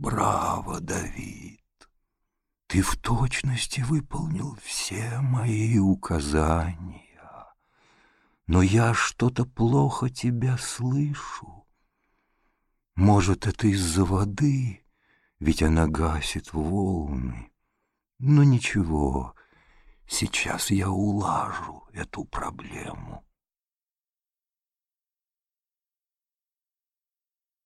Браво, Давид! Ты в точности выполнил все мои указания. Но я что-то плохо тебя слышу. Может, это из-за воды, ведь она гасит волны. Но ничего, сейчас я улажу эту проблему.